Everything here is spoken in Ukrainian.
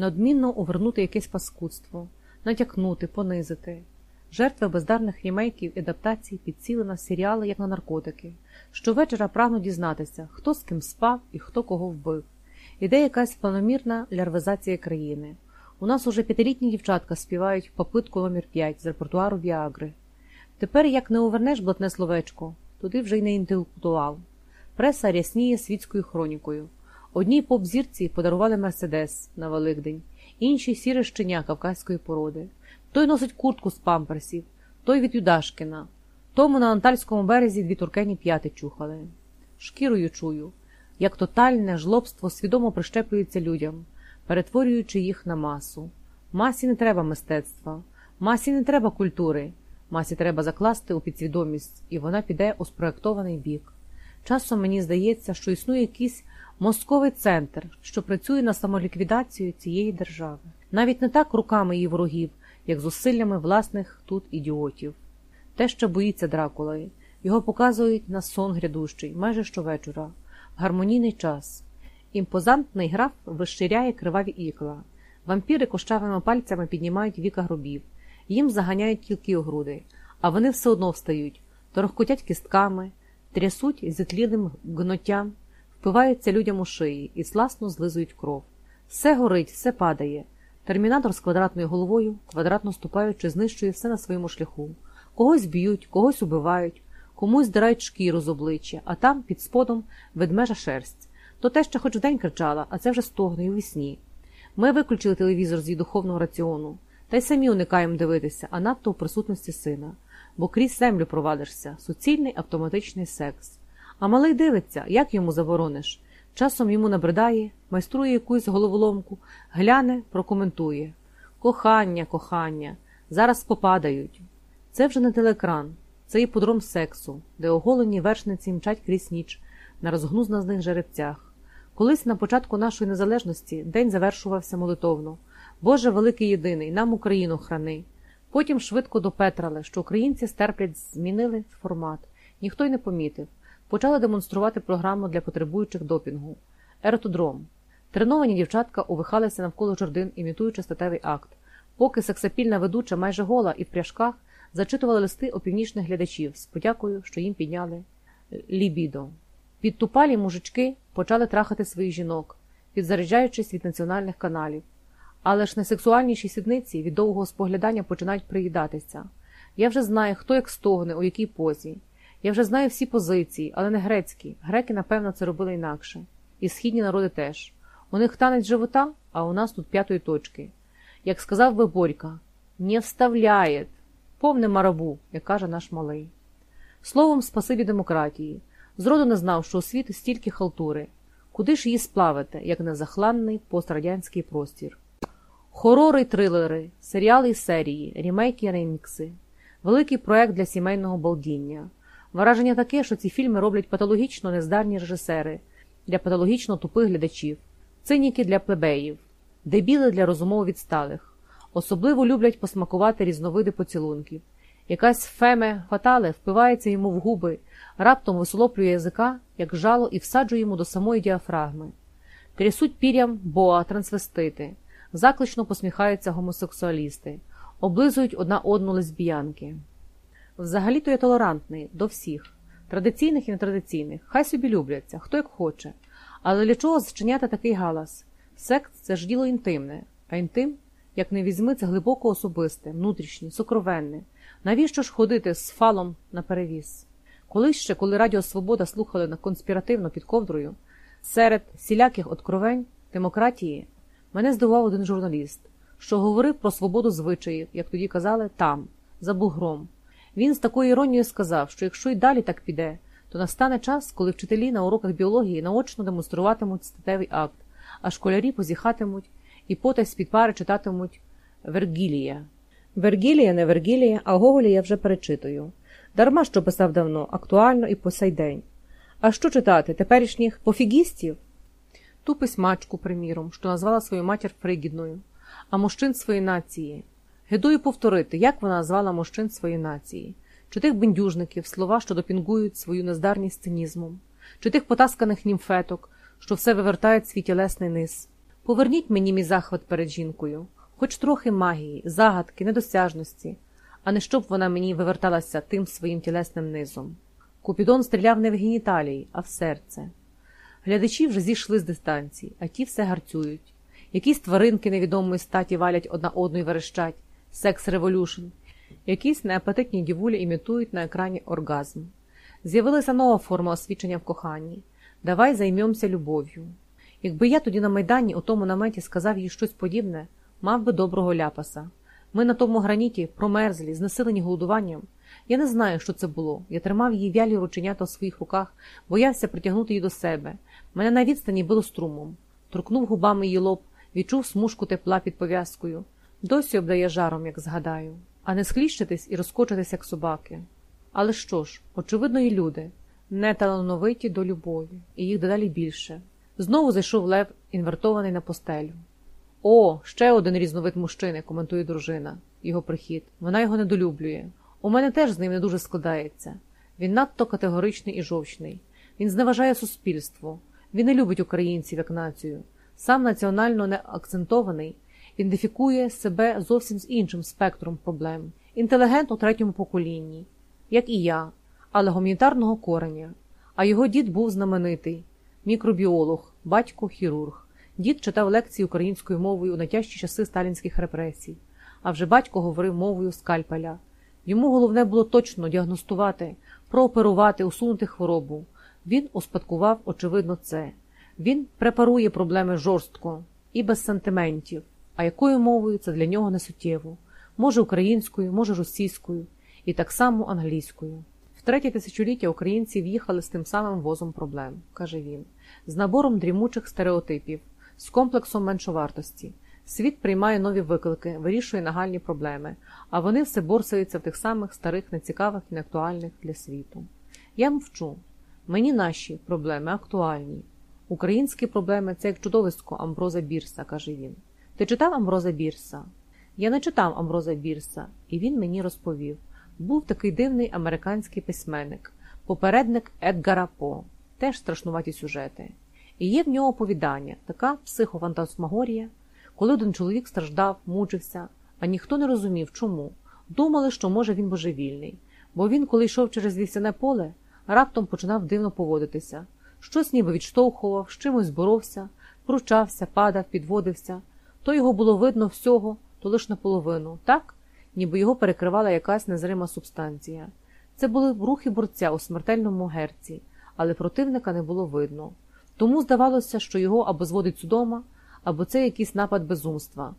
неодмінно увернути якесь паскудство, натякнути, понизити. Жертви бездарних рімейків і адаптацій підсіли на серіали, як на наркотики. Щовечора прагнуть дізнатися, хто з ким спав і хто кого вбив. Іде якась планомірна лярвизація країни. У нас уже п'ятилітні дівчатка співають попитку номер 5 з репертуару Віагри. Тепер, як не увернеш блатне словечко, туди вже й не інтелектуал. Преса рясніє світською хронікою. Одній поп-зірці подарували Мерседес на Великдень, іншій сіре щеня кавказької породи. Той носить куртку з памперсів, той від Юдашкіна, тому на Антальському березі дві туркені п'яти чухали. Шкірою чую, як тотальне жлобство свідомо прищеплюється людям, перетворюючи їх на масу. Масі не треба мистецтва, масі не треба культури, масі треба закласти у підсвідомість, і вона піде у спроектований бік. Часом мені здається, що існує якийсь мозковий центр, що працює на самоліквідацію цієї держави. Навіть не так руками її ворогів, як зусиллями власних тут ідіотів. Те, що боїться Дракули, його показують на сон грядущий, майже щовечора, гармонійний час. Імпозантний граф вищиряє криваві ікла. Вампіри кощавими пальцями піднімають віка гробів, їм заганяють кілки у груди, а вони все одно встають, торохкотять кістками, трясуть зітлілим гноттям, впиваються людям у шиї і сласно злизують кров. Все горить, все падає. Термінатор з квадратною головою, квадратно ступаючи, знищує все на своєму шляху. Когось б'ють, когось убивають, комусь здирають шкіру з обличчя, а там, під сподом, ведмежа шерсть. То те, що хоч вдень кричала, а це вже стогне і вісні. Ми виключили телевізор з її духовного раціону, та й самі уникаємо дивитися, а надто у присутності сина, бо крізь землю провалишся суцільний автоматичний секс. А малий дивиться, як йому заборониш. Часом йому набридає, майструє якусь головоломку, гляне, прокоментує. Кохання, кохання, зараз попадають. Це вже не телекран, це іподром сексу, де оголені вершниці мчать крізь ніч на розгнузназних жеребцях. Колись на початку нашої незалежності день завершувався молитовно. Боже великий єдиний, нам Україну храни. Потім швидко допетрали, що українці стерплять, змінили формат. Ніхто й не помітив. Почали демонструвати програму для потребуючих допінгу. Еротодром. Треновані дівчатка увихалися навколо жордин, імітуючи статевий акт. Поки сексапільна ведуча майже гола і в пряжках зачитували листи опівнічних глядачів з подякою, що їм підняли лібідо. Підтупалі мужички почали трахати своїх жінок, підзаряджаючись від національних каналів. Але ж найсексуальніші сідниці від довгого споглядання починають приїдатися. Я вже знаю, хто як стогне, у якій позі. Я вже знаю всі позиції, але не грецькі. Греки, напевно, це робили інакше. І східні народи теж. У них танець живота, а у нас тут п'ятої точки. Як сказав би Борька, не вставляє, повне марабу, як каже наш малий. Словом, спасибі демократії. Зроду не знав, що у світі стільки халтури. Куди ж її сплавити, як незахланний пострадянський простір? Хорори й трилери, серіали й серії, рімейки й ремікси. Великий проект для сімейного балдіння. Враження таке, що ці фільми роблять патологічно нездарні режисери для патологічно тупих глядачів, циніки для плебеїв, дебіли для розумово відсталих. Особливо люблять посмакувати різновиди поцілунків. Якась феме фатале впивається йому в губи, раптом висолоплює язика, як жало, і всаджує йому до самої діафрагми. Трясуть пір'ям боа, трансвестити, заклично посміхаються гомосексуалісти, облизують одна одну лесбіянки. Взагалі-то я толерантний до всіх, традиційних і нетрадиційних. Хай собі любляться, хто як хоче. Але для чого зчиняти такий галас? Секс це ж діло інтимне, а інтим, як не візьми, це глибоко особисте, внутрішнє, сокровенне. Навіщо ж ходити з фалом на перевіз? Колись ще, коли Радіо Свобода слухали на конспіративно під ковдрою, серед всіляких откровень демократії мене здивував один журналіст, що говорив про свободу звичаїв, як тоді казали, там, за бугром. Він з такою іронією сказав, що якщо й далі так піде, то настане час, коли вчителі на уроках біології наочно демонструватимуть статевий акт, а школярі позіхатимуть і потай з-під пари читатимуть Вергілія. Вергілія, не Вергілія, а Гоголя я вже перечитую. Дарма що писав давно, актуально і по сей день. А що читати теперішніх пофігістів? Ту письмачку, приміром, що назвала свою матір Фригідною, а мужчин своєї нації. Гидую повторити, як вона назвала мужчин своєї нації, чи тих бендюжників, слова, що допінгують свою нездарність цинізмом, чи тих потасканих німфеток, що все вивертають свій тілесний низ. Поверніть мені мій захват перед жінкою, хоч трохи магії, загадки, недосяжності, а не щоб вона мені виверталася тим своїм тілесним низом. Купідон стріляв не в геніталії, а в серце. Глядачі вже зійшли з дистанції, а ті все гарцюють. Якісь тваринки невідомої статі валять одна одну і верещать sex revolution. Якісь неапетитні дівулі імітують на екрані оргазм. З'явилася нова форма освічення в коханні. Давай займемося любов'ю. Якби я тоді на Майдані у тому наметі сказав їй щось подібне, мав би доброго ляпаса. Ми на тому граніті промерзлі, знесилені голодуванням. Я не знаю, що це було. Я тримав її вялі рученята у своїх руках, боявся притягнути її до себе. Мене на відстані било струмом. Торкнув губами її лоб, відчув смужку тепла під пов'язкою. Досі обдає жаром, як згадаю, а не схліщитись і розкочитись, як собаки. Але що ж, очевидно, і люди, неталановиті до любові, і їх дедалі більше. Знову зайшов лев, інвертований на постелю. О, ще один різновид мужчини, коментує дружина. Його прихід. Вона його недолюблює. У мене теж з ним не дуже складається. Він надто категоричний і жовчний. Він зневажає суспільство. Він не любить українців як націю. Сам національно не акцентований, ідентифікує себе зовсім з іншим спектром проблем. Інтелігент у третьому поколінні, як і я, але гуманітарного кореня. А його дід був знаменитий мікробіолог, батько хірург. Дід читав лекції українською мовою у найтяжчі часи сталінських репресій, а вже батько говорив мовою скальпеля. Йому головне було точно діагностувати, прооперувати, усунути хворобу. Він успадкував, очевидно, це. Він препарує проблеми жорстко і без сантиментів. А якою мовою це для нього не суттєво. Може українською, може російською, і так само англійською. В третє тисячоліття українці в'їхали з тим самим возом проблем, каже він, з набором дрімучих стереотипів, з комплексом меншовартості. Світ приймає нові виклики, вирішує нагальні проблеми, а вони все борсаються в тих самих старих, нецікавих і неактуальних для світу. Я мовчу. Мені наші проблеми актуальні. Українські проблеми це як чудовисько Амброза Бірса, каже він. Ти читав Амброза Бірса? Я не читав Амброза Бірса, і він мені розповів. Був такий дивний американський письменник, попередник Едгара По, теж страшнуваті сюжети. І є в нього оповідання, така психофантасмагорія, коли один чоловік страждав, мучився, а ніхто не розумів, чому. Думали, що може він божевільний, бо він, коли йшов через вісяне поле, раптом починав дивно поводитися. Щось ніби відштовхував, з чимось боровся, пручався, падав, підводився. То його було видно всього, то лиш наполовину, так, ніби його перекривала якась незрима субстанція. Це були рухи борця у смертельному герці, але противника не було видно. Тому здавалося, що його або зводить судома, або це якийсь напад безумства.